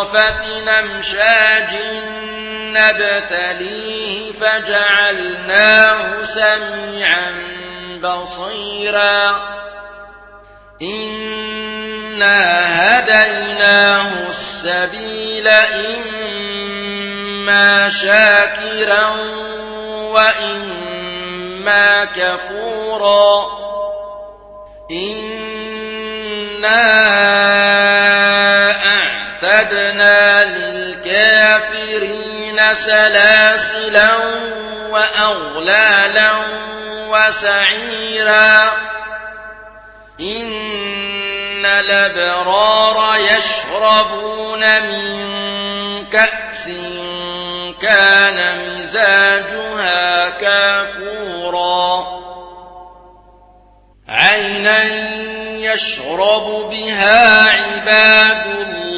نطفة أمشاج نبتليه فجعلناه سميعا بصيرا إنا هديناه السبيل إما شاكرا وإما كفورا إنا أعتدنا للكافرين سلاسلا وأغلالا وسعيرا. إن الأبرار يشربون من كأس كان مزاجها كافورا. عينا يشرب بها عباد الله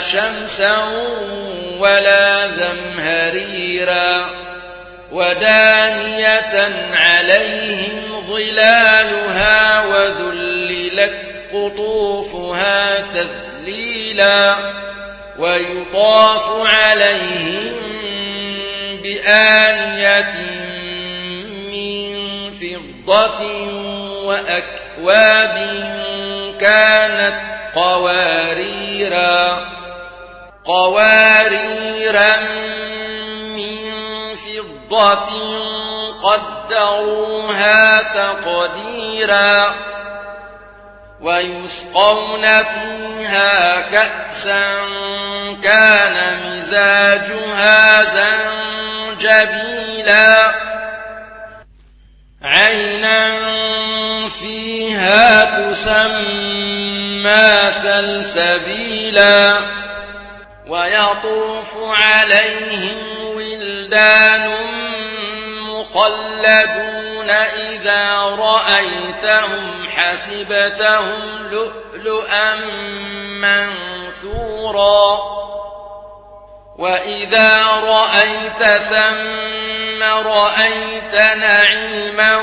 شمسا ولا زمهريرا ودانية عليهم ظلالها وذللت قطوفها تذليلا ويطاف عليهم بآنية من فضة وأكواب كانت قواريرا قواريرا من فضة قدروها تقديرا ويسقون فيها كأسا كان مزاجها زنجبيلا. عينا تسمى سلسبيلا ويطوف عليهم ولدان مخلدون إذا رأيتهم حسبتهم لؤلؤا منثورا وإذا رأيت ثم رأيت نعيما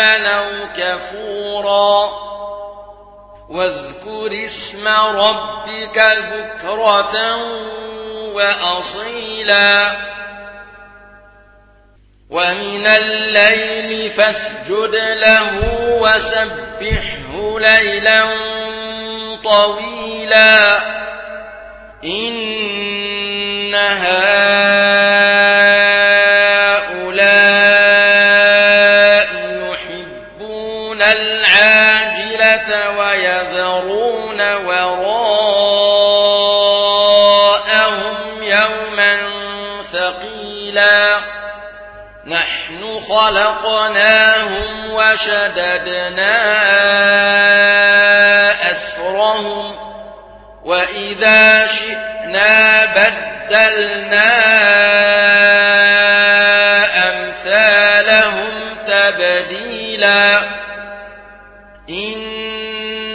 أو كفورا. واذكر اسم ربك بكرة وأصيلا. ومن الليل فاسجد له وسبحه ليلا طويلا. إن هؤلاء ويذرون وراءهم يوما ثقيلا. نحن خلقناهم وشددنا أسرهم وإذا شئنا بدلنا أمثالهم تبديلا.